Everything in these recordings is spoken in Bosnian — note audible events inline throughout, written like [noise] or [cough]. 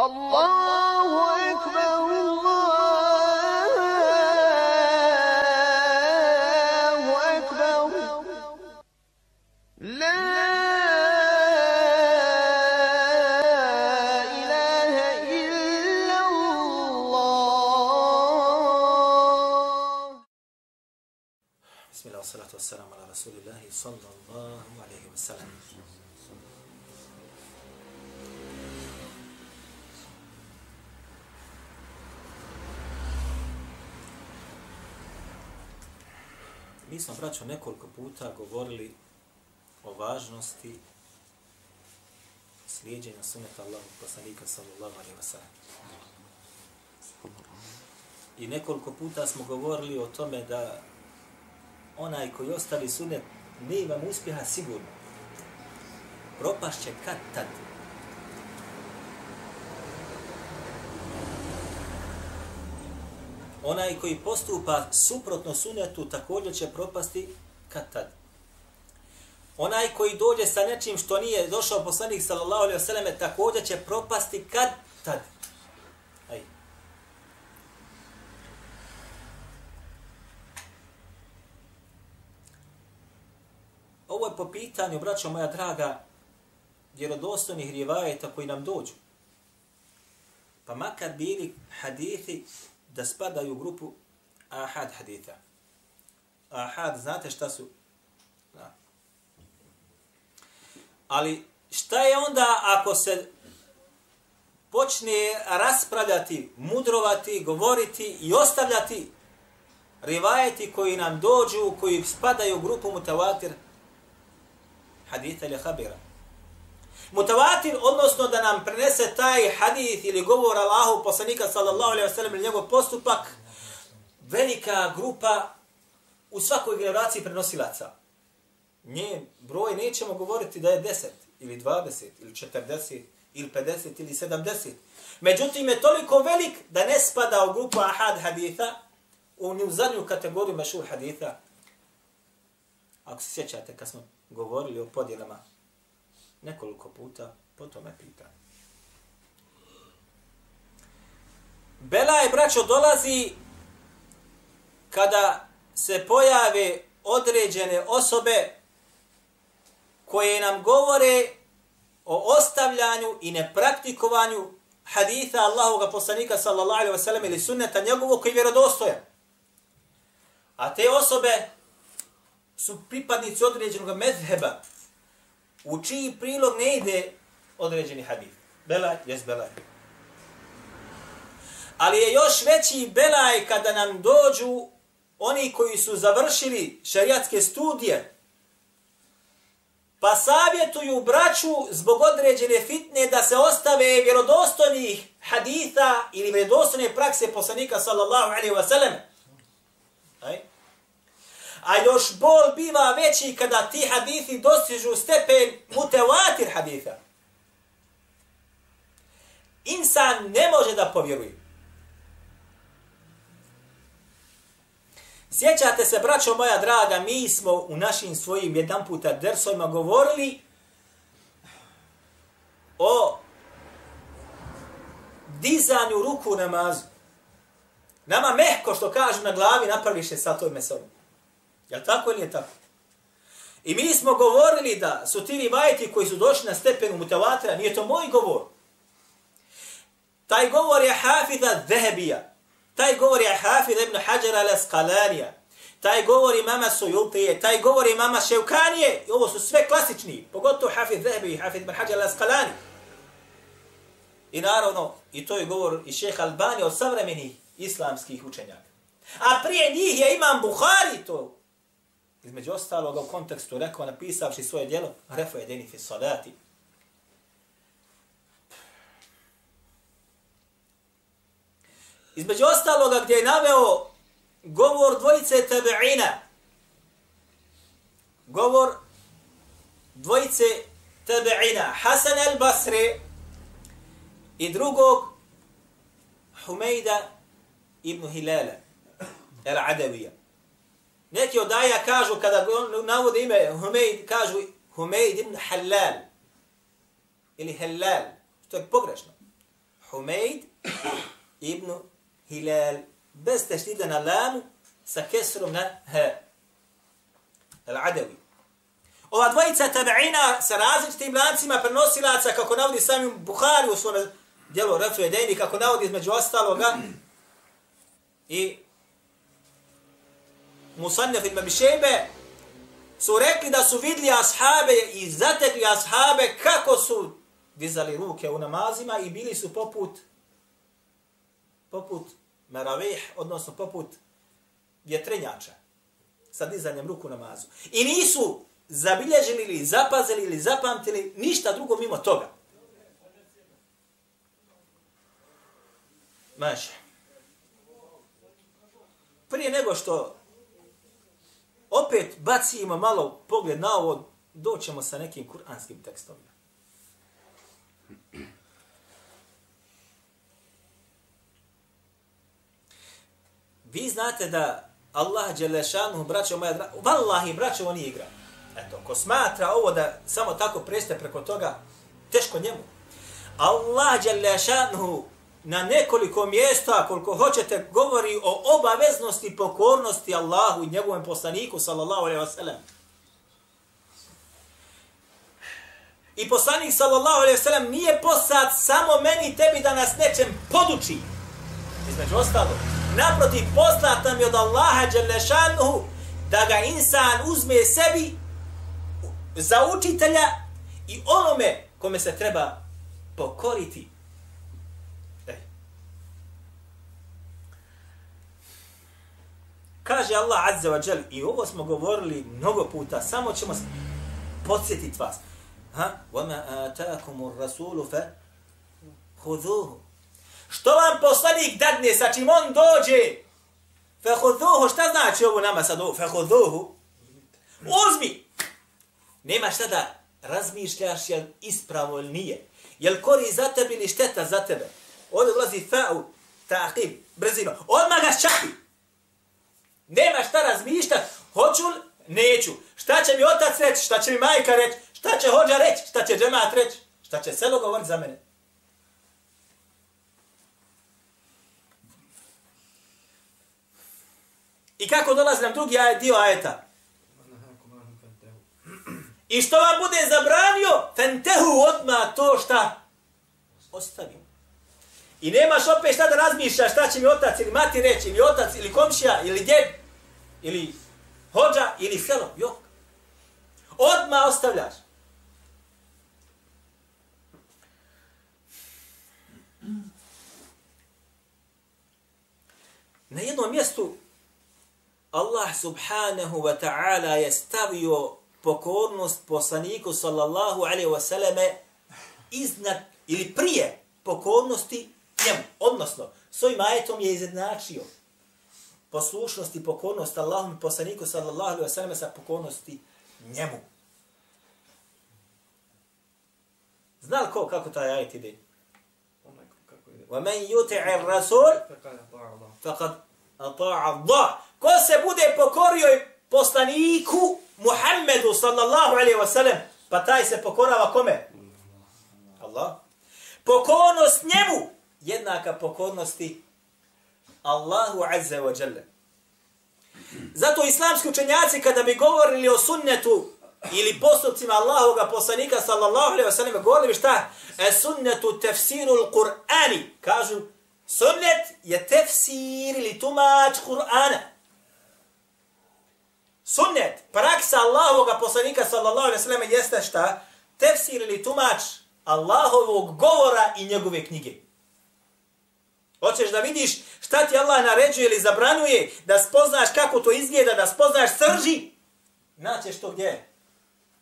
الله Mi smo, braćo, nekoliko puta govorili o važnosti slijedjenja suneta Allahu poslanika sallallahu alaihi wa sallam. I nekoliko puta smo govorili o tome da onaj koji ostavi sunet nema imam uspjeha sigurno. Propašće kad tad. Onaj koji postupa suprotno sunetu također će propasti kad tad. Onaj koji dođe sa nečim što nije došao poslanik sallallahu alejhi ve selleme također će propasti kad tad. Aj. Ovo je po pitanju, braćo moja draga, vjerodostojnih rivajeta koji nam dođu. Pa makar bili hadithi da spadaju u grupu ahad haditha. Ahad, znate šta su? Da. Ali šta je onda ako se počne raspravljati, mudrovati, govoriti i ostavljati rivajeti koji nam dođu, koji spadaju u grupu mutawatir haditha ili habira. Mutawatir, odnosno da nam prenese taj hadith ili govor Allahu poslanika sallallahu alaihi wa sallam ili njegov postupak, velika grupa u svakoj generaciji prenosilaca. Nje broj nećemo govoriti da je 10 ili 20 ili 40 ili 50 ili 70. Međutim je toliko velik da ne spada u grupu ahad haditha, u nju zadnju kategoriju mešur haditha. Ako se sjećate kad smo govorili o podjelama nekoliko puta po tome pitanju. Bela je, braćo, dolazi kada se pojave određene osobe koje nam govore o ostavljanju i nepraktikovanju haditha Allahoga poslanika sallallahu alaihi wasallam ili sunneta njegovog koji je vjerodostojan. A te osobe su pripadnici određenog medheba u čiji prilog ne ide određeni hadith. Belaj, jes belaj. Ali je još veći belaj kada nam dođu oni koji su završili šariatske studije, pa savjetuju braću zbog određene fitne da se ostave vjerodostojnih haditha ili vjerodostojne prakse poslanika sallallahu alaihi wa sallam. A još bol biva veći kada ti hadithi dostižu stepen mutevatir haditha. Insan ne može da povjeruje. Sjećate se, braćo moja draga, mi smo u našim svojim jedan puta dersojima govorili o dizanju ruku u namazu. Nama mehko što kažu na glavi napraviše sa toj mesovom. Je tako ili nije tako? I mi smo govorili da su ti rivajti koji su došli na stepenu mutavatra, nije to moj govor. Taj govor je Hafida Dhebija. Taj govor je Hafida ibn Hajar al-Skalanija. Taj govor imama Sujutije, Suyutije. Taj govor imama Ševkanije. I ovo su sve klasični. Pogotovo Hafid Zehebi i Hafid ibn Hajar al-Asqalani. I naravno, i to je govor i šeha Albani od savremenih islamskih učenjaka. A prije njih je imam Buhari to između ostaloga u kontekstu rekao, napisavši svoje djelo, refo je deni fi salati. Između ostaloga gdje je naveo govor dvojice tabe'ina, govor dvojice tabe'ina, Hasan el-Basri i drugog Humejda ibn Hilala, el-Adavija. Neki od aja kažu, kada navode ime Humeid, kažu Humeid ibn Halal. Ili Halal. što je pogrešno. Humeid ibn Hilal. Bez teštida na lamu sa kesrom na h. Al-Adawi. Ova dvojica tabeina sa različitim lancima prenosilaca, kako navodi sami Buhari u svome djelu Rafu Edeni, kako navodi između ostaloga, i Musannef ibn Mabišebe, su rekli da su vidli ashabe i zatekli ashabe kako su dizali ruke u namazima i bili su poput poput meravih, odnosno poput vjetrenjača sa dizanjem ruku u namazu. I nisu zabilježili ili zapazili ili zapamtili ništa drugo mimo toga. Maša. Prije nego što opet bacimo malo pogled na ovo, doćemo sa nekim kuranskim tekstovima. Vi znate da Allah Đelešanu, braćo moja vallahi, braćo, on igra. Eto, ko smatra ovo da samo tako preste preko toga, teško njemu. Allah Đelešanu na nekoliko mjesta, koliko hoćete, govori o obaveznosti pokornosti Allahu i njegovom poslaniku, sallallahu alaihi wasallam. I poslanik, sallallahu alaihi wasallam, nije poslat samo meni i tebi da nas nečem poduči. Između ostalo, naprotiv, poslat nam je od Allaha Đalešanuhu da ga insan uzme sebi za učitelja i onome kome se treba pokoriti. Kaže Allah Azza wa Jal, i ovo smo govorili mnogo puta, samo ćemo podsjetiti vas. Ha? وَمَا آتَاكُمُ الرَّسُولُ فَهُذُوهُ Što vam poslanik dadne, sa čim on dođe? فَهُذُوهُ, šta znači ovo nama sad ovo? فَهُذُوهُ Uzmi! Nema šta da razmišljaš jel ispravo ili nije. Jel kori za tebe ili šteta za tebe? Ovdje ulazi fa'u, ta'qib, brzino. Odmah ga šapi! Nema šta razmišljati, hoću li, neću. Šta će mi otac reći, šta će mi majka reći, šta će hođa reći, šta će džemat reći, šta će selo govoriti za mene. I kako dolazi nam drugi ajet, dio ajeta? I što vam bude zabranio, fentehu odma to šta ostavim. I nemaš opet šta da razmišljaš, šta će mi otac ili mati reći, ili otac, ili komšija, ili djed ili hođa, ili selo, jok. Odma ostavljaš. Na jednom mjestu Allah subhanahu wa ta'ala je stavio pokornost poslaniku sallallahu alaihi wa sallame iznad ili prije pokornosti njemu. Odnosno, svojim ajetom je izjednačio poslušnost i pokornost Allahom i poslaniku sallallahu alaihi wa sallam sa pokornosti njemu. Zna li ko kako taj ajet ide? وَمَنْ يُتِعِ الرَّسُولِ فَقَدْ أَطَاعَ اللَّهِ Ko se bude pokorio poslaniku Muhammedu sallallahu alaihi wa sallam, pa taj se pokorava kome? Allah. Pokornost njemu jednaka pokornosti Allahu azza wa jalla. Zato islamski učenjaci kada bi govorili o sunnetu ili postupcima Allahoga poslanika sallallahu alaihi wa sallam govorili šta? E sunnetu tefsiru l-Qur'ani. Kažu, sunnet je tefsir ili tumač Qur'ana. Sunnet, praksa Allahoga poslanika sallallahu alaihi wa sallam jeste šta? Tefsir ili tumač Allahovog govora i njegove knjige. Hoćeš da vidiš šta ti Allah naređuje ili zabranuje, da spoznaš kako to izgleda, da spoznaš srži, naćeš to gdje?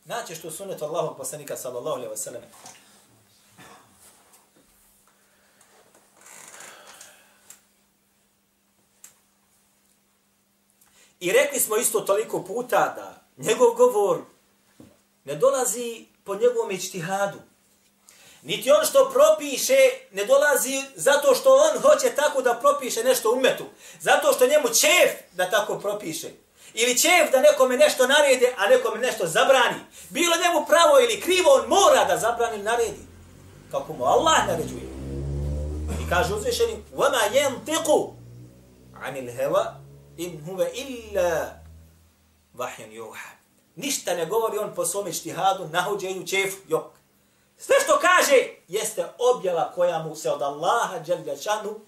Naćeš to sunetu Allahog poslanika sallallahu alaihi wa sallam. I rekli smo isto toliko puta da njegov govor ne dolazi po njegovom ičtihadu. Niti on što propiše ne dolazi zato što on hoće propiše nešto umetu. Zato što njemu čef da tako propiše. Ili čef da nekome nešto naredi, a nekome nešto zabrani. Bilo njemu pravo ili krivo, on mora da zabrani ili naredi. Kako mu Allah naređuje. I kaže uzvišeni, وَمَا يَنْتِقُ عَنِ الْهَوَا إِنْ هُوَ إِلَّا وَحْيٌ يُوحَى Ništa ne govori on po svome štihadu, nahođenju, čefu, jok. Sve što kaže jeste objava koja mu se od Allaha Đelgašanu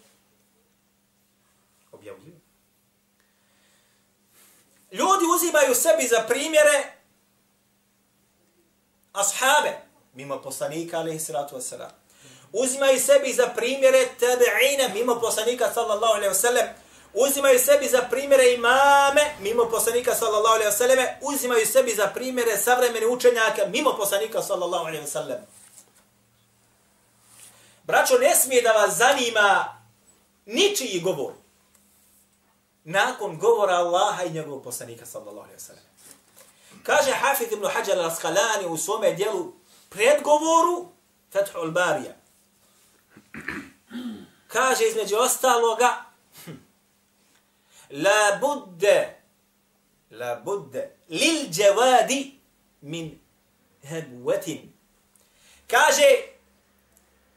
Ljudi uzimaju sebi za primjere ashabe, mimo poslanika, alaihi salatu wasalam. Uzimaju sebi za primjere tabi'ina, mimo poslanika, sallallahu alaihi wasalam. Uzimaju sebi za primjere imame, mimo poslanika, sallallahu alaihi wasalam. Uzimaju sebi za primjere savremeni učenjaka, mimo poslanika, sallallahu alaihi wasalam. Braćo, ne smije da vas zanima ničiji govor. Nakon govora Allaha i njegovog poslanika, sallallahu alaihi wasallam. Kaže Hafid ibn Hajar al-Asqalani u svome dijelu predgovoru Fethul Barija. Kaže između ostaloga La budde La budde Lil jawadi min hebvetin. Kaže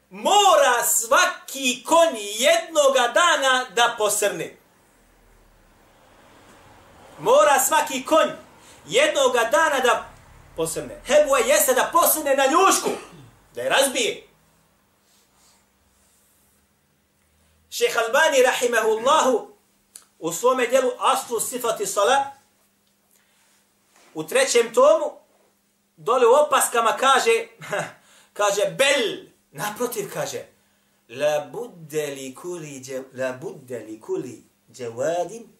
mora svaki konj jednoga dana da posrne. Mora svaki konj jednoga dana da posrne. Hebua jeste da posrne na ljušku, da je razbije. Šeha Albani, rahimahullahu, u svome dijelu Aslu Sifati Sala, u trećem tomu, dole u opaskama kaže, [laughs] kaže, bel, naprotiv kaže, la budde li kuli, la budde li kuli džavadin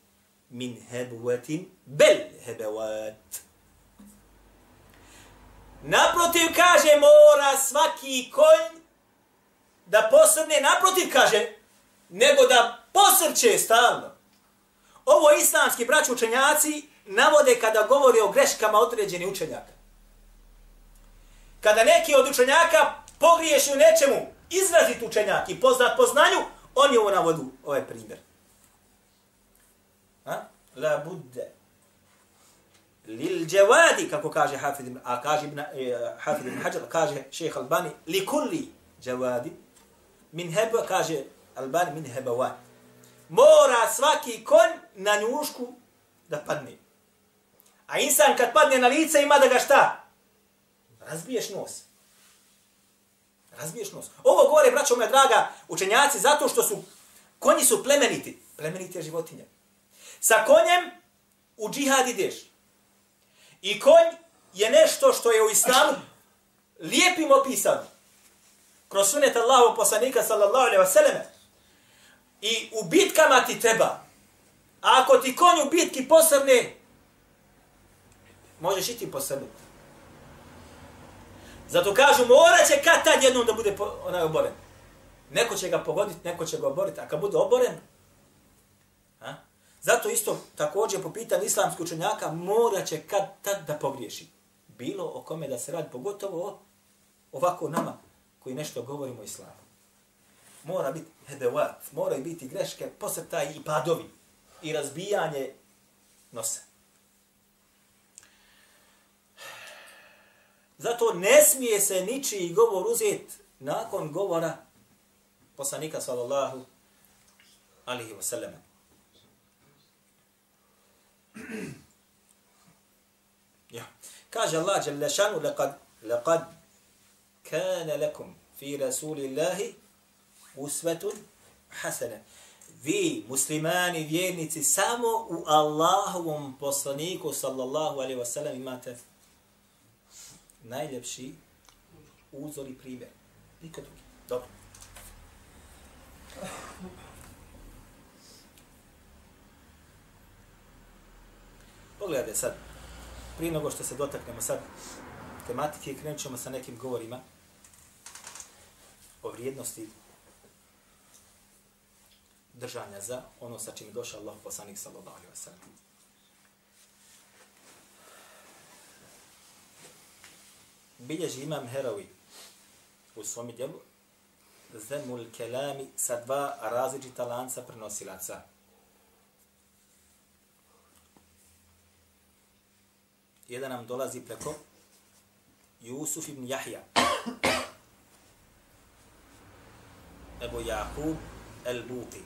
min hebuetin bel hebevat. Naprotiv kaže mora svaki konj da posrne, naprotiv kaže, nego da posrće stalno. Ovo islamski braći učenjaci navode kada govori o greškama određeni učenjaka. Kada neki od učenjaka pogriješi u nečemu, izrazit učenjak i poznat po znanju, on je ovo navodu, ovaj primjer. La budde. Lil jawadi kako kaže Hafid a kaže ibn, eh, Hafid ibn Hajar, kaže šejh Albani, li kulli dževadi, min heba, kaže Albani, min hebavat. Mora svaki kon na njušku da padne. A insan kad padne na lice ima da ga šta? Razbiješ nos. Razbiješ nos. Ovo govore, braćo moja draga, učenjaci, zato što su, konji su plemeniti. Plemenite životinje. Sa konjem u džihad ideš. I konj je nešto što je u islamu lijepim opisan. Kroz sunet Allahu poslanika sallallahu alaihi wa. I u bitkama ti treba. A ako ti konj u bitki posrne, možeš i ti posrnuti. Zato kažu, mora će kad tad jednom da bude onaj oboren. Neko će ga pogoditi, neko će ga oboriti. A kad bude oboren, Zato isto također po pitanju islamskog učenjaka mora će kad tad da pogriješi. Bilo o kome da se radi, pogotovo ovako nama koji nešto govorimo o islamu. Mora biti hedevat, mora biti greške, posrtaj i padovi i razbijanje nosa. Zato ne smije se ničiji govor uzeti nakon govora poslanika sallallahu alihi wasallam ja. Kaže Allah jalla šanu, لقد كان kana في fi rasulillahi usvetun hasana. Vi, muslimani, vjernici, samo u Allahovom poslaniku, sallallahu alaihi wasallam, imate najljepši uzor i primjer. Niko drugi. Dobro. Pogledajte sad, prije nego što se dotaknemo sad tematike, krenut ćemo sa nekim govorima o vrijednosti držanja za ono sa čim je došao Allah poslanik sallallahu alaihi wa sallam. Bilježi imam Herawi u svom djelu Zemul Kelami sa dva različita lanca prenosilaca. Jedan nam dolazi preko Jusuf ibn Jahja. Ebu Jakub el-Buti.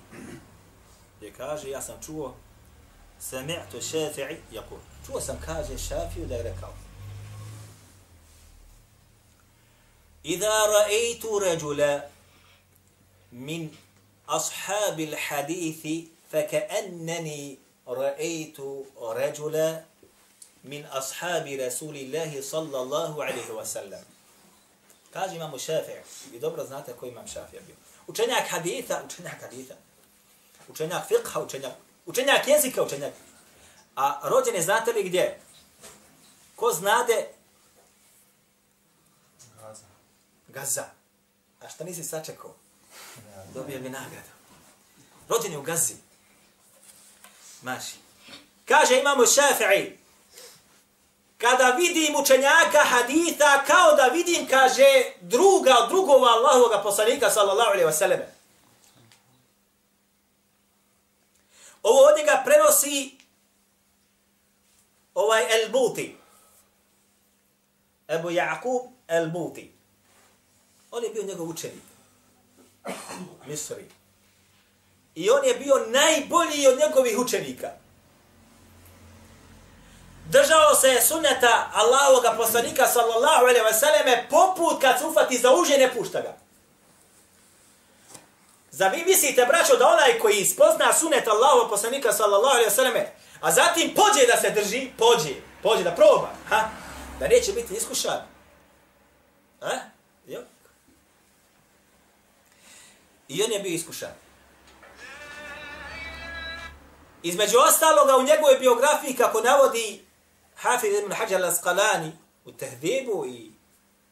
Gdje kaže, ja sam čuo, sami'tu šafi'i, jakul. Čuo sam, kaže, šafiju da je rekao. Iza ra'eitu ređula min ashabi l-hadithi فكأنني رأيت رجلا min ashabi Rasulillahi sallallahu alaihi wa sallam. Kaže imamo šafir. Vi dobro znate koji imam šafir bio. Učenjak haditha, učenjak haditha. Učenjak fiqha, učenjak, učenjak jezika, učenjak. A rođen je znate li gdje? Ko znade? Gaza. Gaza. A šta nisi sačekao? Dobio mi nagradu. Rođen je u Gazi. Maši. Kaže imamo šafi'i kada vidim učenjaka haditha, kao da vidim, kaže, druga od drugova Allahovog poslanika, sallallahu alaihi wasallam. Ovo od njega prenosi ovaj El-Buti. Ebu Jakub El-Buti. On je bio njegov učenik. Misri. I on je bio najbolji od njegovih učenika. Držao se je sunneta Allahoga poslanika sallallahu alaihi wa sallame poput kad se ufati za uže ne pušta ga. Za vi mislite, braćo, da onaj koji spozna sunet Allahovog poslanika sallallahu alaihi wa sallame, a zatim pođe da se drži, pođe, pođe da proba, ha? da neće biti iskušan. Ha? Jo? I on je bio iskušan. Između ostaloga u njegovoj biografiji, kako navodi Hafiz ibn Hajar al-Asqalani u Tehdibu i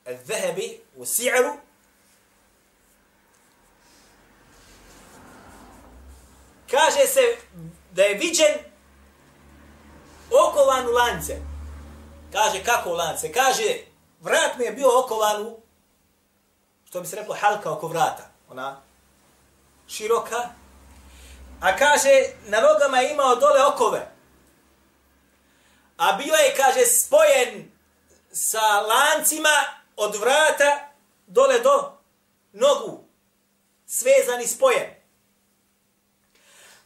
al-Zahabi u Si'ru, kaže se da je viđen okovan u lance. Kaže, kako u lance? Kaže, vrat mi je bio okovan u, što bi se reklo, halka oko vrata. Ona široka, A kaže, na nogama je imao dole okove. A bio je, kaže, spojen sa lancima od vrata dole do nogu. Svezan i spojen.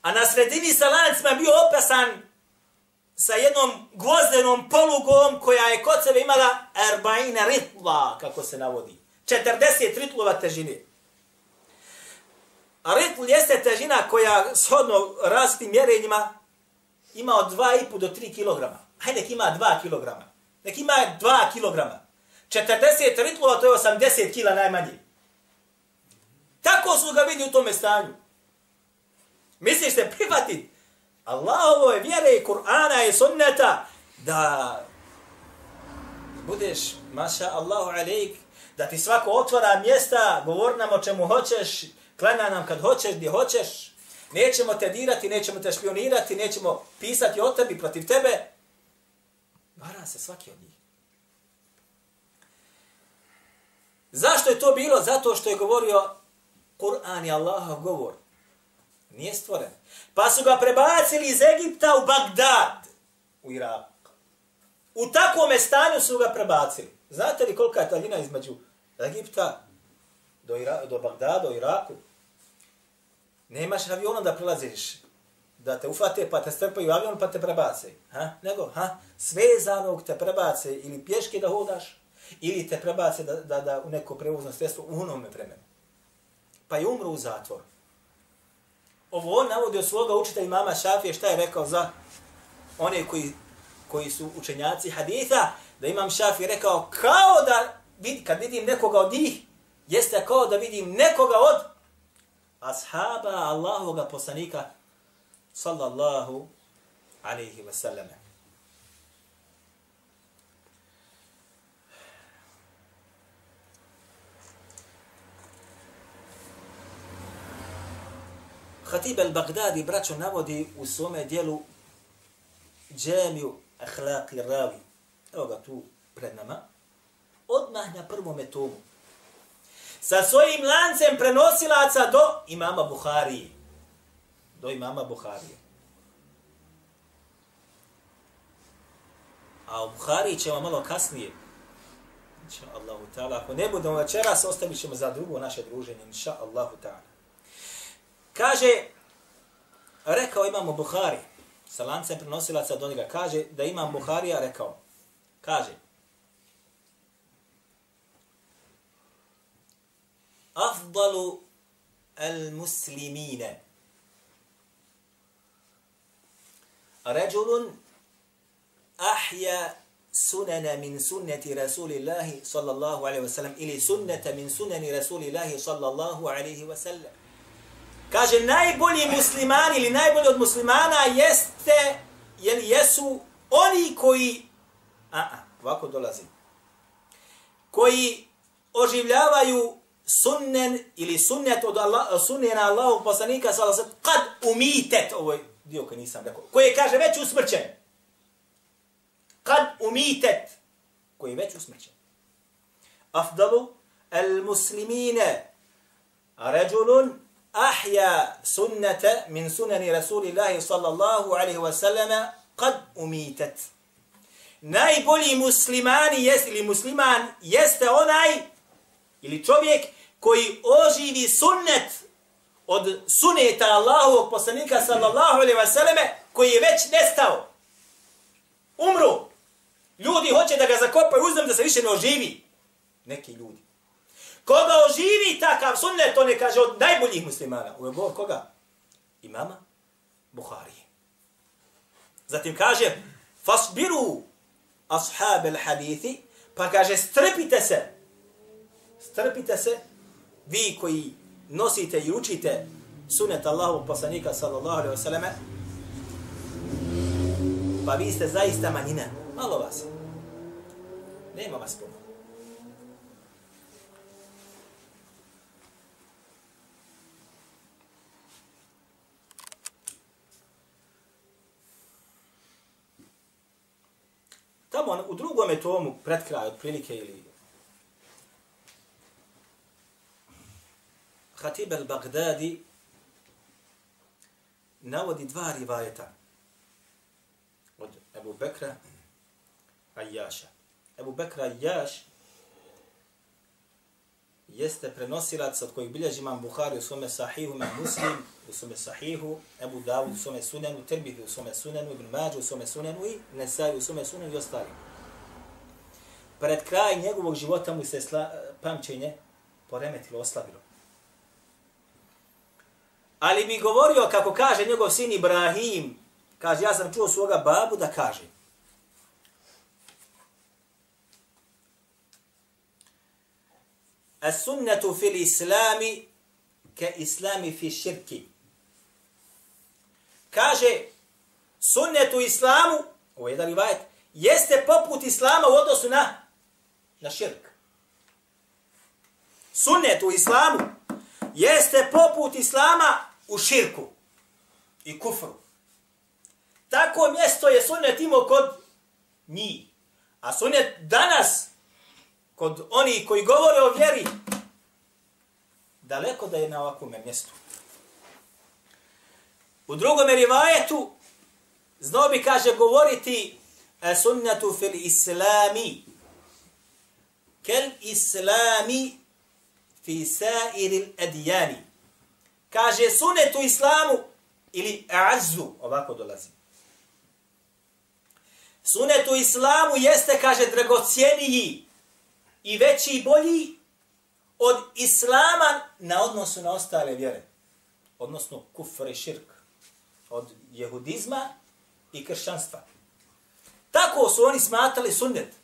A na sredini sa lancima bio opasan sa jednom gvozdenom polugom koja je kod sebe imala erbaina ritla, kako se navodi. 40 ritlova težine. A ritl jeste težina koja shodno rastim mjerenjima ima od 2,5 do 3 kg. Hajde, nek ima 2 kg. Nek ima 2 kg. 40 ritlova, to je 80 kg najmanje. Tako su ga vidi u tome stanju. Misliš se prihvatiti Allahovo je vjere i Kur'ana i sunneta da budeš, maša Allahu alaik, da ti svako otvara mjesta, govor nam o čemu hoćeš, klanja nam kad hoćeš, gdje hoćeš, nećemo te dirati, nećemo te špionirati, nećemo pisati o tebi protiv tebe. Vara se svaki od njih. Zašto je to bilo? Zato što je govorio Kur'an i Allahov govor. Nije stvoren. Pa su ga prebacili iz Egipta u Bagdad, u Irak. U takvom stanju su ga prebacili. Znate li kolika je taljina između Egipta do, Ira do Bagdada, u Iraku? Nemaš avionom da prilaziš da te ufate pa te strpaju avion pa te prebace. Ha? Nego, ha? svezanog te prebace ili pješke da hodaš, ili te prebace da, da, da u neko prevozno sredstvo u onome vremenu. Pa je umro u zatvor. Ovo on navodi od svoga učitelja mama Šafije šta je rekao za one koji, koji su učenjaci haditha, da imam Šafije rekao kao da, vid, kad vidim nekoga od njih, jeste kao da vidim nekoga od ashaba Allahoga poslanika sallallahu alaihi wa sallam. Khatib al-Baghdadi braćo navodi u svome dijelu džemiju ahlaki ravi. Evo ga tu pred nama. Odmah na prvom tomu. Sa svojim lancem prenosilaca do imama Buharije. Do imama Buharije. A u Buhariji ćemo malo kasnije. Inša Allahu ta'ala. Ako ne budemo večeras, ostavit ćemo za drugo naše druženje. Inša Allahu ta'ala. Kaže, rekao imamo Buhari, sa lancem prenosilaca do njega, kaže da imam Buharija rekao, kaže, afdalu al muslimine رجل أحيا سنن من سنة رسول الله صلى الله عليه وسلم إلي سنة من سنن رسول الله صلى الله عليه وسلم Kaže, najbolji muslimani ili najbolji od muslimana jeste, jel jesu oni koji, a, a ovako dolazi, koji oživljavaju sunnen ili sunnet od Allah, sunnena Allahog poslanika, sallallahu kad umitet, ovo je dio koji nisam rekao, koji je, kaže, već usmrćen. Kad umitet, koji je već usmrćen. Afdalu al muslimine, ređulun ahja sunnete min sunani Rasulillahi sallallahu alaihi wasallama kad umitet. Najbolji muslimani jest ili musliman jeste onaj ili čovjek koji oživi sunnet od suneta Allahovog poslanika sallallahu alaihi wa sallame koji je već nestao. Umru. Ljudi hoće da ga zakopaju uzmem da se više ne oživi. Neki ljudi. Koga oživi takav sunnet, on je kaže od najboljih muslimana. U govor koga? Imama Buhari. Zatim kaže, fasbiru ashab al hadithi, pa kaže, strpite se, strpite se, vi koji nosite i učite sunet Allahu poslanika sallallahu alaihi wasallam, pa vi ste zaista manjina. Malo vas. Nema vas puno. Tamo u drugom tomu, pred kraj, otprilike ili Hatib al-Baghdadi navodi dva rivajeta od Ebu Bekra Ajaša. Ebu Bekra Ajaš jeste prenosilac od kojih bilježi imam Buhari u svome sahihu, imam Muslim u svome sahihu, Ebu Dawud u svome sunenu, Tirmidhi u svome sunenu, Ibn Mađu u svome sunenu i Nesaj u svome sunenu i ostali. Pred kraj njegovog života mu se sla, eh, pamćenje poremetilo, oslabilo. Ali mi govorio, kako kaže njegov sin Ibrahim, kaže, ja sam čuo svoga babu da kaže. As-sunnetu fil islami ke islami fi širki. Kaže, sunnet u islamu, ovo je jedan rivajet, jeste poput islama u odnosu na, na širk. Sunnet u islamu jeste poput islama u širku i kufru. Tako mjesto je sunnet imao kod njih. A sunnet danas, kod oni koji govore o vjeri, daleko da je na ovakvom mjestu. U drugom rivajetu, znao bi kaže govoriti sunnetu fil islami, kel islami fi sairil adijani. Kaže sunet u islamu ili azu, ovako dolazi. Sunet u islamu jeste, kaže, dragocijeniji i veći i bolji od islama na odnosu na ostale vjere. Odnosno kufr i širk. Od jehudizma i kršćanstva. Tako su oni smatali sunnet.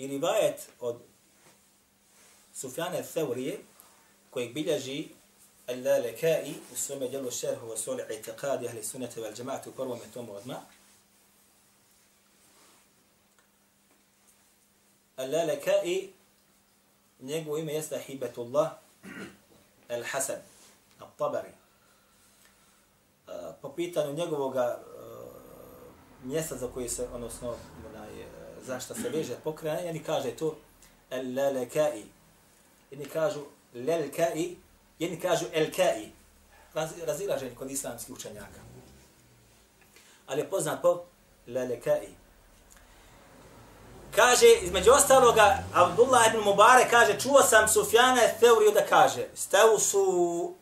I rivajet od Sufjane Theurije, kojeg bilježi Al-Lalekai u svome djelu šerhu wa soli itiqadi ahli sunnete val džemaati u prvom tomu odma. Al-Lalekai, njegovo ime jeste Hibatullah Al-Hasan, Al-Tabari po pitanju njegovog uh, mjesta za koji se, odnosno, zašto se veže pokrajanje, jedni kaže to el-lelekai. Jedni kažu lelkai, jedni kažu el-kai. raz, razilaženje kod islamskih učenjaka. Ali je poznat po Lelekai. Kaže, između ostaloga, Abdullah ibn Mubarak kaže, čuo sam Sufjana Theuriju da kaže, stavu su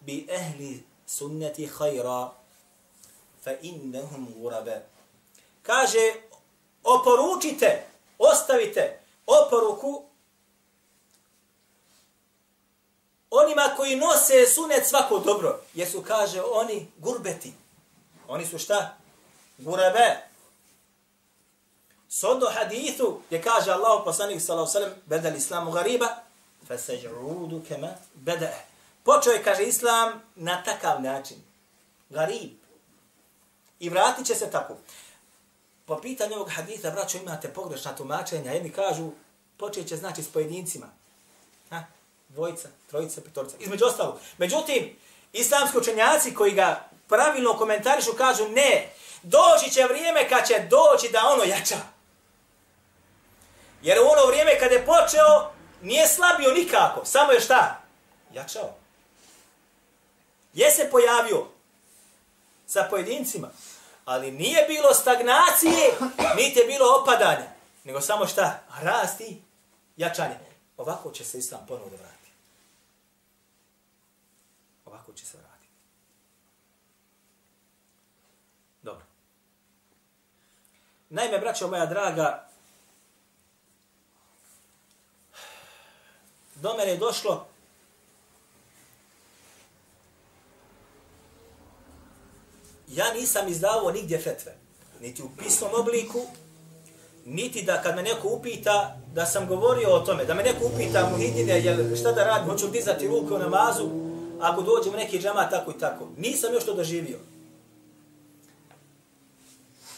bi ehli sunneti hajra, fa innehum gurabe. Kaže, oporučite, ostavite oporuku onima koji nose sunet svako dobro, jer su, kaže, oni gurbeti. Oni su šta? Gurabe. Sodo hadithu, gdje kaže Allah poslanik sallahu sallam, bedal islamu gariba, fa seđudu kema beda. Počeo je, kaže, islam na takav način. Garib. I vratit će se tako. Po pitanju ovog haditha, braćo, imate pogrešna tumačenja. Jedni kažu, počet će znači s pojedincima. Ha? Dvojica, trojica, petorica. Između ostalog. Međutim, islamski učenjaci koji ga pravilno komentarišu kažu ne, doći će vrijeme kad će doći da ono jača. Jer u ono vrijeme kad je počeo, nije slabio nikako, samo je šta? Jačao. Je se pojavio sa pojedincima, ali nije bilo stagnacije, niti je bilo opadanja, nego samo šta? Rasti, jačanje. Ovako će se islam ponovno vratiti. Ovako će se vratiti. Dobro. Naime, braćo moja draga, do mene je došlo ja nisam izdavao nigdje fetve. Niti u pisnom obliku, niti da kad me neko upita da sam govorio o tome, da me neko upita muhidine, jel, šta da radim, hoću dizati ruke u namazu, ako dođe u neki džama, tako i tako. Nisam još to doživio.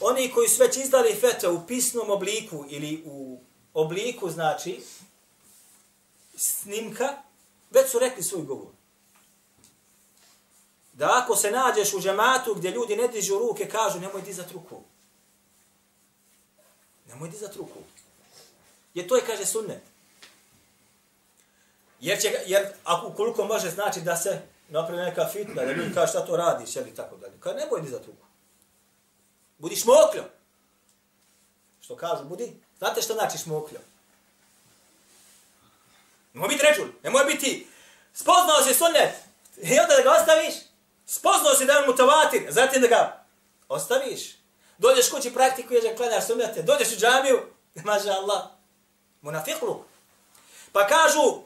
Oni koji su već izdali fetve u pisnom obliku ili u obliku, znači, snimka, već su rekli svoj govor. Da ako se nađeš u džematu gdje ljudi ne dižu ruke, kažu nemoj dizat ruku. Nemoj dizat ruku. Jer to je, kaže, sunnet. Jer, će, jer ako koliko može znači da se napravi neka fitna, da ljudi kaže šta to radiš, ili tako dalje. Kaže, nemoj dizat ruku. Budi šmokljo. Što kažu, budi. Znate što znači šmokljo? Nemoj biti ređul, nemoj biti spoznao si sunnet [laughs] i onda da ga ostaviš, spoznao si da je on mutavatir, zatim da ga ostaviš. Dođeš kući, praktikuješ da klanjaš sunnete, dođeš u džamiju, [laughs] maža Allah, munafikluk. Pa kažu,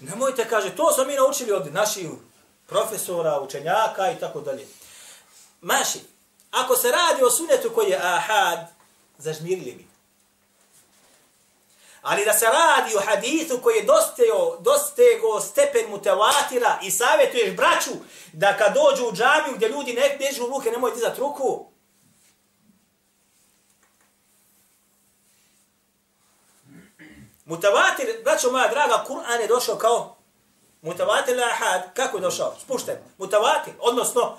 nemojte, kaže, to smo mi naučili od naših profesora, učenjaka i tako dalje. Maši, ako se radi o sunnetu koji je ahad, zažmirili mi. Ali da se radi o hadithu koji je dosteo, dostego stepen mutevatira i savjetuješ braću da kad dođu u džamiju gdje ljudi ne dežu ruke, nemoj dizati ruku. Mutavatir, braćo moja draga, Kur'an je došao kao mutavatir la ahad. Kako je došao? Spušten. Mutavatir, odnosno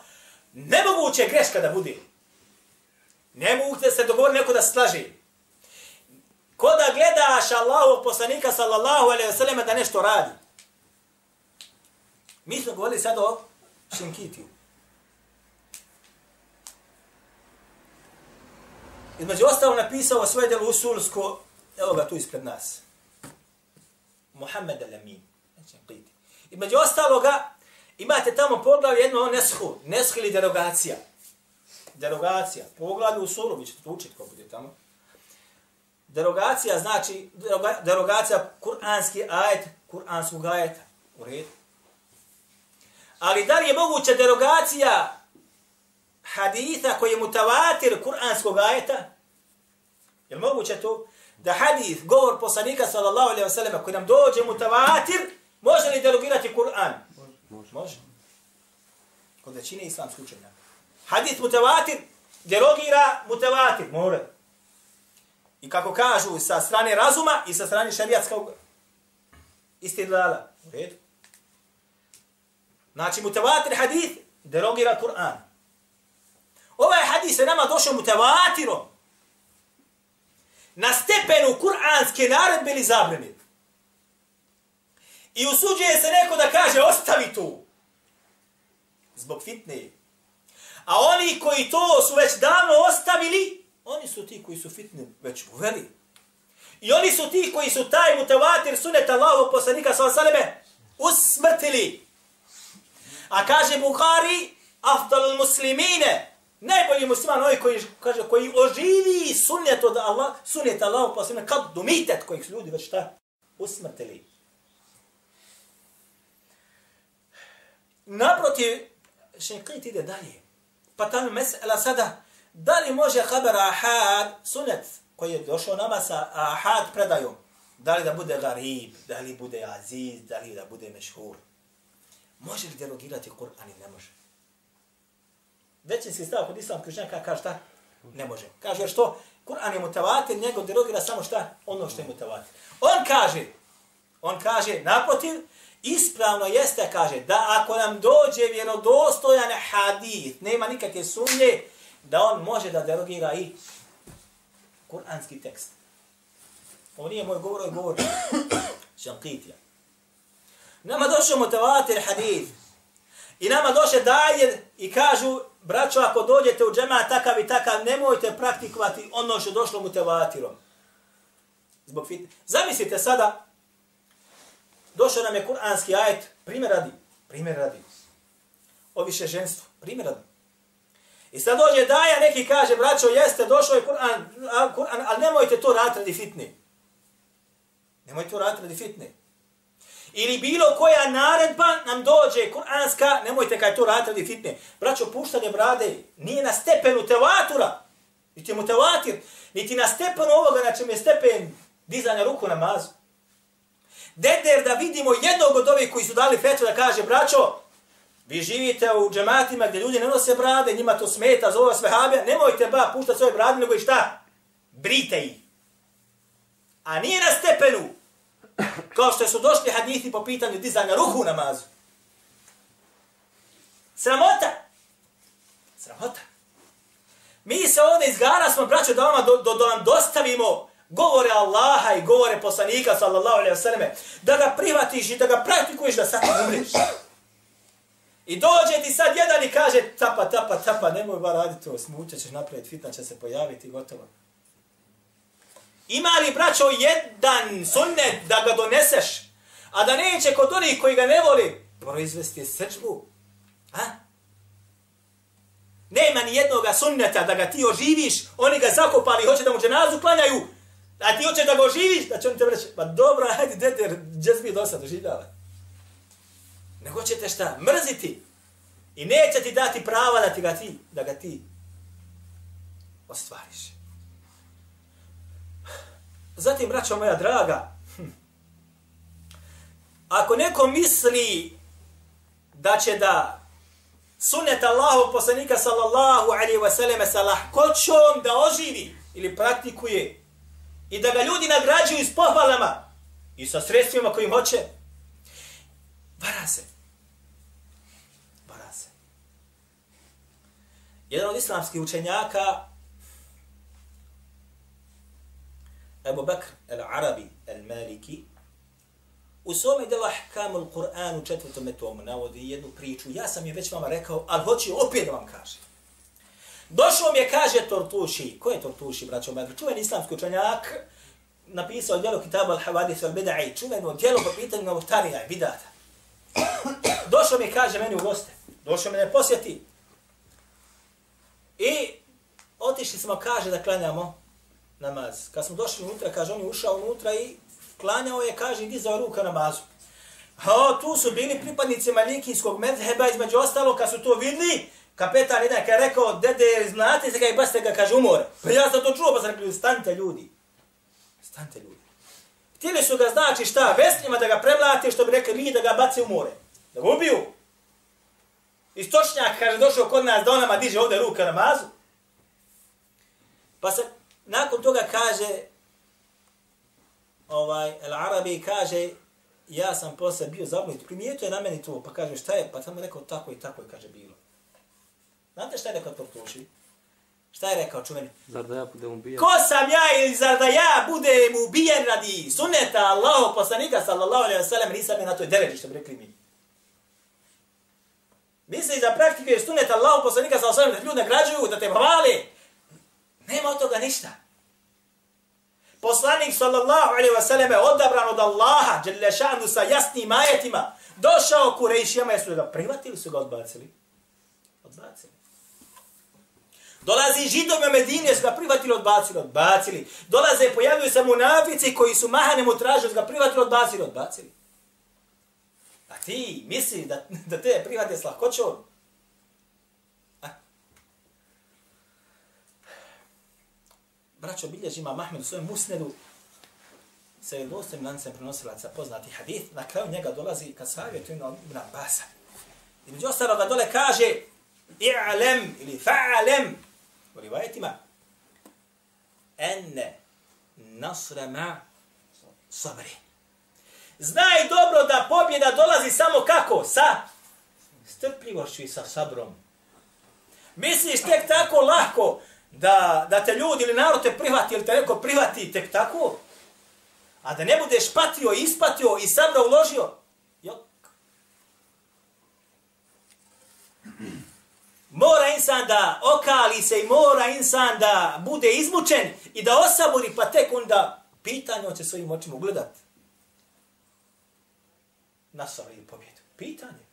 nemoguće greška da bude. Nemoguće da se dogovori neko da slaži. Ko da gledaš Allahu poslanika sallallahu alaihi wa sallam da nešto radi? Mi smo govorili sad o Šinkitiju. Između ostalo napisao svoje djelo usulsko, evo ga tu ispred nas. Muhammed al-Amin. Znači Između ostaloga, imate tamo poglavlje jedno neshu, neshu ili derogacija. Derogacija. Poglavlje u suru, vi ćete to učiti ko bude tamo. Derogacija znači deroga, derogacija kuranski ajet, kuranskog ajeta. U redu. Ali da li je moguća derogacija haditha koji je mutavatir kuranskog ajeta? Je li moguće to? Da hadith, govor poslanika sallallahu alaihi wa sallam koji nam dođe mutavatir, može li derogirati Kur'an? Može. Može. Kod većine islamskih učenja. Hadith mutavatir derogira mutavatir. Može. I kako kažu, sa strane razuma i sa strane šerijatskog istidlala. U redu. Znači, mutavatir hadith derogira Kur'an. Ovaj hadith se nama došao mutavatirom. Na stepenu kur'anske naredbe ili zabrane. I usuđuje se neko da kaže, ostavi tu. zbog fitne. A oni koji to su već davno ostavili, oni su ti koji su fitne već uveli. I oni su ti koji su taj mutavatir sunet Allahog poslanika sallaleme usmrtili. A kaže Buhari, afdal muslimine, najbolji musliman, ovaj koji, kaže, koji oživi sunnet od Allah, sunnet Allahog poslanika, kad dumitet kojih su ljudi već šta usmrtili. Naprotiv, Šenkrit ide dalje. Pa tamo mesela sada, da li može haber ahad, sunet, koji je došao nama sa ahad predajom, da li da bude garib, da li bude aziz, da li da bude mešhur. Može li derogirati Kur'an i ne može? Većinski stav kod islam učenjaka kaže šta? Ne može. Kaže što? Kur'an je mutavatir, njegov derogira samo šta? Ono što je mutavatir. On kaže, on kaže, naprotiv, ispravno jeste, kaže, da ako nam dođe vjerodostojan hadith, nema nikakve sumnje, da on može da derogira i kuranski tekst. Ovo nije moj govor, ovo je govor Šankitija. Nama došao mutavatir hadith. I nama došle dalje i kažu, braćo, ako dođete u džema takav i takav, nemojte praktikovati ono što došlo mutavatirom. Zbog fitne. Zamislite sada, došao nam je kuranski ajet, primjer radi, primjer radi. O više ženstvo, primjer radi. I sad dođe daja, neki kaže, braćo, jeste, došao je Kur'an, Kur'an ali nemojte to raditi radi fitne. Nemojte to raditi radi fitne. Ili bilo koja naredba nam dođe, kuranska, nemojte kaj to raditi radi fitne. Braćo, puštanje brade nije na stepenu tevatura, niti je mutevatir, niti na stepenu ovoga na čem je stepen dizanja ruku namazu. Deder da vidimo jednog od ovih koji su dali fetu da kaže, braćo, Vi živite u džematima gdje ljudi ne nose brade, njima to smeta, zove sve habija, nemojte ba puštati svoje brade, nego i šta? Brite ih. A nije na stepenu, kao što su došli hadithi po pitanju dizanja ruku u namazu. Sramota. Sramota. Mi se ovdje izgara smo, braćo, da, vama do, do, do vam dostavimo govore Allaha i govore poslanika, sallallahu alaihi wa sallam, da ga prihvatiš i da ga praktikuješ da sad umriš. I dođe ti sad jedan i kaže tapa, tapa, tapa, nemoj ba raditi to, smuće ćeš napraviti, fitna će se pojaviti, gotovo. Ima li, braćo, jedan sunnet da ga doneseš, a da neće kod onih koji ga ne voli, proizvesti srđbu? A? Nema ni jednoga sunneta da ga ti oživiš, oni ga zakopali, hoće da mu dženazu klanjaju, a ti hoćeš da ga oživiš, da će on te reći, pa dobro, hajde, dete, džezbi mi do sad oživljava nego ćete šta? Mrziti. I neće ti dati prava da, ti ga, ti, da ga ti ostvariš. Zatim, braćo moja draga, hm, ako neko misli da će da sunet Allahu poslanika sallallahu alaihi wa sallam sa lahkoćom da oživi ili praktikuje i da ga ljudi nagrađuju s pohvalama i sa sredstvima kojim hoće, vara se. Jedan od islamskih učenjaka, Ebu Bakr al-Arabi al-Maliki, u svome delu Ahkamu al-Qur'an u četvrtom tomu navodi jednu priču. Ja sam je već vama rekao, ali hoću opet da vam kažem. Došao mi je, kaže Tortuši. Ko je Tortuši, braćo moja, Čuven islamski učenjak, napisao djelo Kitabu al-Havadis al-Bida'i, čuveno djelo po pitanju novotarija i bidata. Došao mi je, kaže meni u goste. Došao me ne posjeti. I otišli smo, kaže, da klanjamo namaz. Kad smo došli unutra, kaže, on je ušao unutra i klanjao je, kaže, dizao ruka namazu. A tu su bili pripadnici malikijskog medheba, između ostalo, kad su to vidli, kapetan jedan je rekao, dede, znate se ga i baste ga, kaže, umore. Pa ja sam to čuo, pa sam rekli, stante ljudi. Stante ljudi. Htjeli su ga, znači šta, vesnjima da ga prevlate, što bi rekli mi da ga baci u more. Da ga ubiju. Istočnjak, kaže, došao kod nas da on nama diže ovdje ruka na mazu. Pa se nakon toga kaže, ovaj, El Arabi kaže, ja sam posle bio zabunit, primijetio je na meni to, pa kaže, šta je, pa tamo rekao tako i tako je, kaže, bilo. Znate šta je rekao Tortuši? Šta je rekao čuveni? Zar da ja budem ubijen? Ko sam ja ili zar da ja budem ubijen radi suneta Allahu poslanika sallallahu alaihi wa sallam, nisam je na toj deređi što bi rekli mi. Misliš da praktikuješ sunet Allahu poslanika sa osvijem, da ljudi nagrađuju, da te hvale. Nema od toga ništa. Poslanik sallallahu alaihi wasallam je odabran od Allaha, Đelešanu sa jasnim ajetima, došao Kurejšijama, jesu ga privatili, su ga odbacili? Odbacili. Dolazi židovima Medine, su ga privatili, odbacili, odbacili. Dolaze, pojavljuju se munafici koji su mahanem utražili, su ga privatili, odbacili, odbacili. Ti misli da, da te prihvate s lahkoćom? A? Braćo, bilježi ima Mahmed u svojem musnedu sa jednostim lancem prenosilaca poznati hadith. Na kraju njega dolazi kad savjetuje na Ibn Abbasa. I među ostaloga dole kaže i'alem ili fa'alem u rivajetima enne nasra ma sabri. Znaj dobro da pobjeda dolazi samo kako? Sa strpljivošću i sa sabrom. Misliš tek tako lako da, da te ljudi ili narod te prihvati ili te neko prihvati tek tako? A da ne budeš patio, ispatio i sabra uložio? Jok. Mora insan da okali se i mora insan da bude izmučen i da osabori pa tek onda pitanje će svojim očima ugledati nasara pobjedu? Pitanje.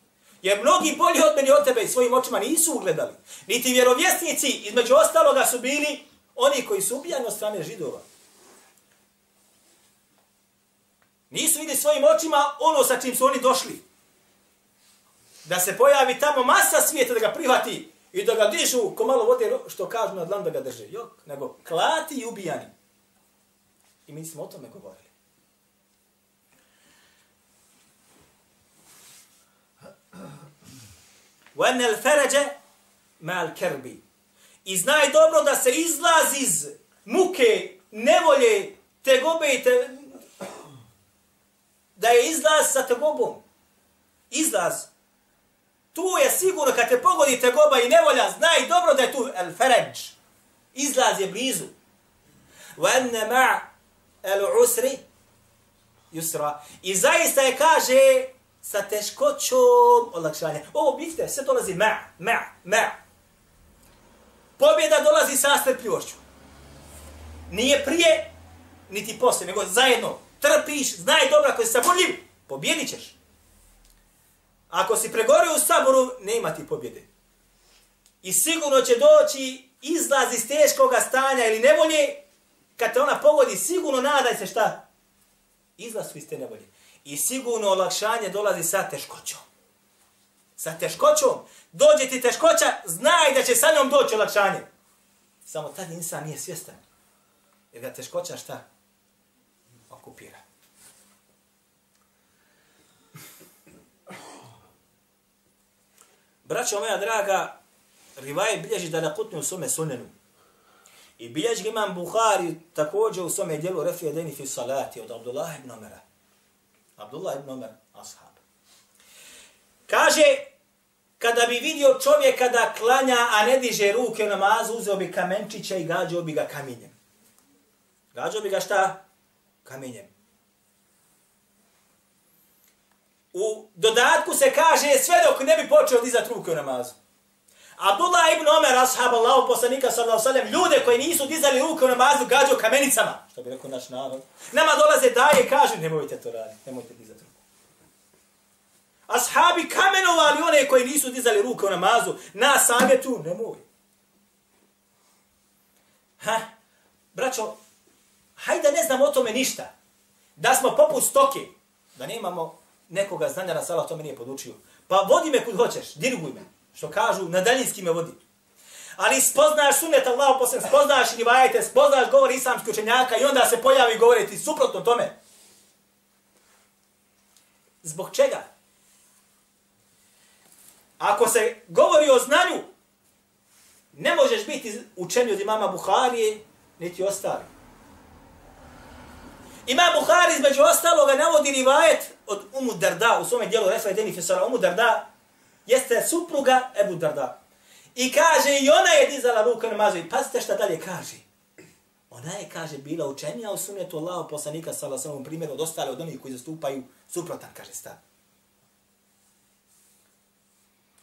Jer mnogi bolji od meni od tebe i svojim očima nisu ugledali. Niti vjerovjesnici, između ostaloga su bili oni koji su ubijani od strane židova. Nisu vidi svojim očima ono sa čim su oni došli. Da se pojavi tamo masa svijeta da ga prihvati i da ga dižu ko malo vode što kažu na dlan da ga drže. Jok, nego klati i ubijani. I mi smo o tome govorili. وَأَنَّ الْفَرَجَ مَا الْكَرْبِ I znaj dobro da se izlazi iz muke, nevolje, tegobe i te... Da je izlaz sa tegobom. Izlaz. Tu je sigurno kad te pogodi tegoba i nevolja, znaj dobro da je tu el feređ. Izlaz je blizu. وَأَنَّ مَا الْعُسْرِ يُسْرَ I zaista je kaže sa teškoćom olakšanja. Ovo vidite, sve dolazi ma, ma, ma. Pobjeda dolazi sa strpljivošću. Nije prije, niti poslije, nego zajedno. Trpiš, znaj dobro, ako si saborljiv, pobjedit ćeš. Ako si pregorio u saboru, nema ti pobjede. I sigurno će doći izlaz iz teškoga stanja ili nevolje, kad te ona pogodi, sigurno nadaj se šta? Izlaz su iz te nevolje. I sigurno olakšanje dolazi sa teškoćom. Sa teškoćom. Dođe ti teškoća, znaj da će sa njom doći olakšanje. Samo tad insan nije svjestan. Jer ga teškoća šta? Okupira. Braćo moja draga, Rivaj bilježi da nakutni u svome sunenu. I bilježi imam Buhari također u svome dijelu Refi Edeni fi salati od Abdullah ibn Omera. Abdullah ibn Omer, ashab. Kaže, kada bi vidio čovjeka da klanja, a ne diže ruke u namazu, uzeo bi kamenčića i gađao bi ga kamenjem. Gađao bi ga šta? Kamenjem. U dodatku se kaže sve dok ne bi počeo dizati ruke u namazu. Abdullah ibn Omer, ashab Allahu poslanika sallallahu sallam, ljude koji nisu dizali ruke u namazu, gađao kamenicama. Što bi rekao naš narod. Nama dolaze daje i kaže, nemojte to raditi, nemojte dizati ruku. Ashabi kamenovali one koji nisu dizali ruke u namazu, na savjetu, nemoj. Ha, braćo, hajde ne znam o tome ništa. Da smo poput stoke, da nemamo nekoga znanja na sala, to me nije podučio. Pa vodi me kud hoćeš, diriguj me. Što kažu, na daljinski me vodi. Ali spoznaš sunet Allah posljedno, spoznaš i vajete, spoznaš govor islamski učenjaka i onda se pojavi govoriti suprotno tome. Zbog čega? Ako se govori o znanju, ne možeš biti učeni od imama Buharije, niti ostali. Ima Buhari između ostaloga navodi rivajet od Umu Darda, u svome dijelu Refa i Deni Fesara, Umu Darda, jeste supruga Ebu Darda. I kaže, i ona je dizala ruku na mazu. I pazite šta dalje kaže. Ona je, kaže, bila učenija u sunetu Allahu poslanika sa ovom primjeru od ostale od onih koji zastupaju suprotan, kaže stav.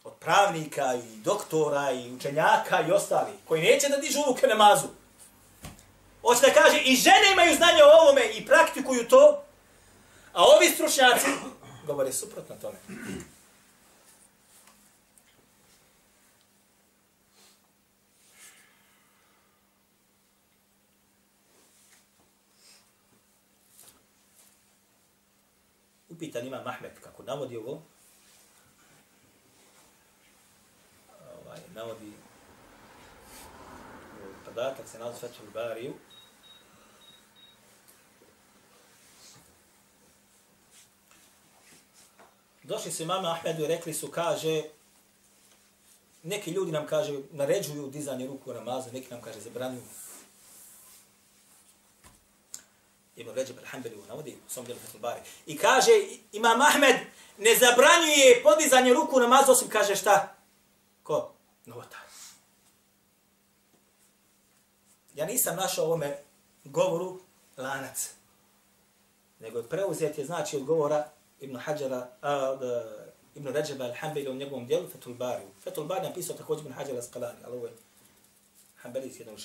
Od pravnika i doktora i učenjaka i ostali, koji neće da dižu ruke namazu. Hoće da kaže, i žene imaju znanje o ovome i praktikuju to, a ovi stručnjaci govore suprotno tome. Upitan ima Mahmed, kako navodi ovo, ovaj, navodi podatak se nalazi Fethul Bariju, Došli su imama Ahmedu i rekli su, kaže, neki ljudi nam, kaže, naređuju dizanje ruku u namazu, neki nam, kaže, zabranjuju. Ibn Ređeb al-Hambeli u navodi, u svom djelu Fethul Bari. I kaže, imam Ahmed ne zabranjuje podizanje ruku u namazu, osim kaže šta? Ko? Novotar. Ja nisam našao ovome govoru lanac. Nego je preuzet je znači od govora Ibn Hađara, uh, Ibn Ređeba al-Hambeli u njegovom djelu Fethul Bari. Fethul Bari napisao također Ibn Hađara Skalani, ali ovo je Hambeli iz jednog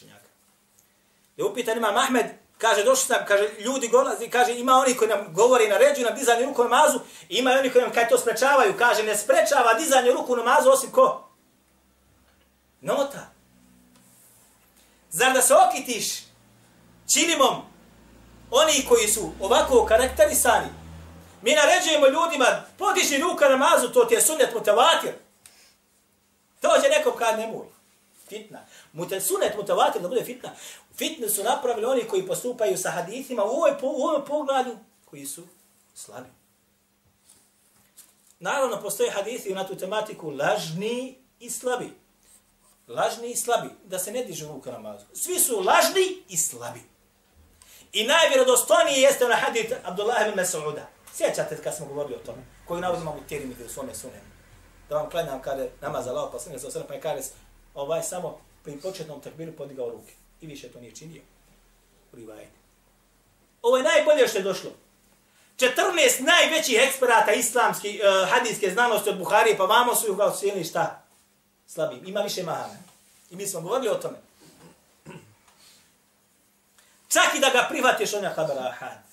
učenjaka. Je upitan imam Ahmed, kaže, došli sam, kaže, ljudi golazi, kaže, ima oni koji nam govori na ređu, na dizanje ruku namazu, ima oni koji nam kaj to sprečavaju, kaže, ne sprečava dizanje ruku namazu osim ko? Nota. Zar da se okitiš činimom oni koji su ovako karakterisani, Mi naređujemo ljudima, podiži ruka na mazu, to ti je sunnet mutavatir. Dođe nekom kad nemoj. Fitna. Mute, sunnet mutavatir da bude fitna. Fitne su napravili oni koji postupaju sa hadithima u ovoj, u ovoj pogledu koji su slabi. Naravno, postoje hadithi na tu tematiku lažni i slabi. Lažni i slabi. Da se ne diže ruka namazu. Svi su lažni i slabi. I najvjerodostojniji jeste na hadith Abdullah ibn Mas'uda. Sjećate kad smo govorili o tome, koji navodimo u terimi u svome sunenu. Da vam klanjam kada namaz Allah, pa sam je pa je kada ovaj samo pri početnom takbiru podigao ruke. I više to nije činio. Urivajte. Ovo je najbolje što je došlo. 14 najvećih eksperata islamski, uh, hadijske znanosti od Buharije, pa vamo su ga ocijenili šta? Slabim. Ima više mahana. I mi smo govorili o tome. Čak i da ga prihvatiš, on je haber ahad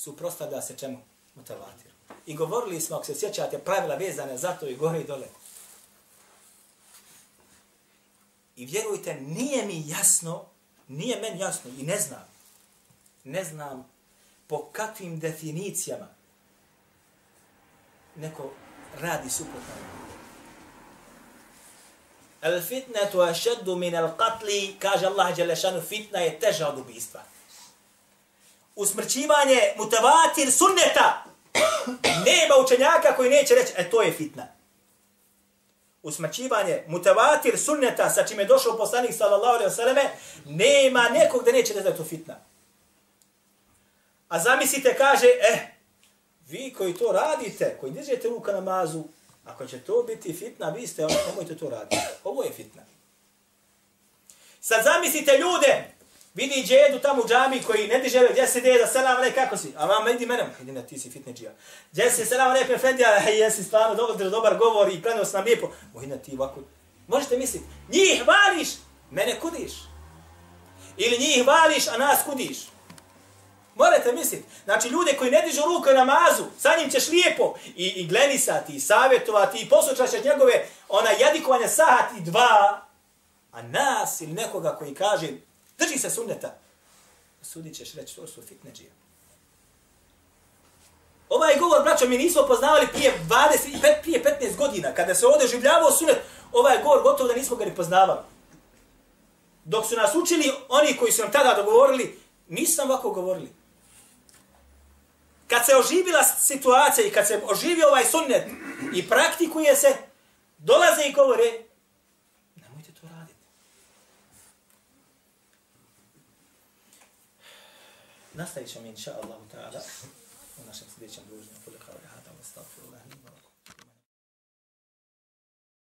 suprostavlja se čemu? Mutavatiru. I govorili smo, ako se sjećate, pravila vezane za to i gore i dole. I vjerujte, nije mi jasno, nije meni jasno i ne znam, ne znam po kakvim definicijama neko radi suprotno. Al fitnatu ašeddu min al qatli, kaže Allah Đelešanu, fitna je teža od ubistva. usmrćivanje mutavatir sunneta. Nema učenjaka koji neće reći, e to je fitna. Usmrćivanje mutavatir sunneta sa čime je došao poslanik sallallahu alaihi selleme, nema nekog da neće da je to fitna. A zamislite, kaže, eh, vi koji to radite, koji dižete ruka na mazu, ako će to biti fitna, vi ste, ono, nemojte to raditi. Ovo je fitna. Sad zamislite ljude, Vidi džedu tamo u džami koji ne diže, gdje si djeda, selam alej, kako si? A vam vidi mene, idi na ti si fitne džija. Gdje si, selam alej, prefendija, [laughs] jesi stvarno dobro, dobar govor i prenio nam lijepo. Oj, na ti ovako. Možete misliti, njih hvališ, mene kudiš. Ili njih hvališ, a nas kudiš. Morate misliti. Znači, ljude koji ne dižu ruku na mazu, sa njim ćeš lijepo i, i glenisati, i savjetovati, i poslučat njegove ona jadikovanja sahat i dva, a nas ili nekoga koji kaže, Drži se sunneta. Sudit ćeš reći, to su fitne džije. Ovaj govor, braćo, mi nismo poznavali prije 20, prije 15 godina, kada se ovdje življavao sunet, ovaj govor gotovo da nismo ga ni poznavali. Dok su nas učili oni koji su nam tada dogovorili, nisam ovako govorili. Kad se oživila situacija i kad se oživio ovaj sunnet i praktikuje se, dolaze i govore, Nastavit ćemo, inša Allahu ta'ala, u našem sljedećem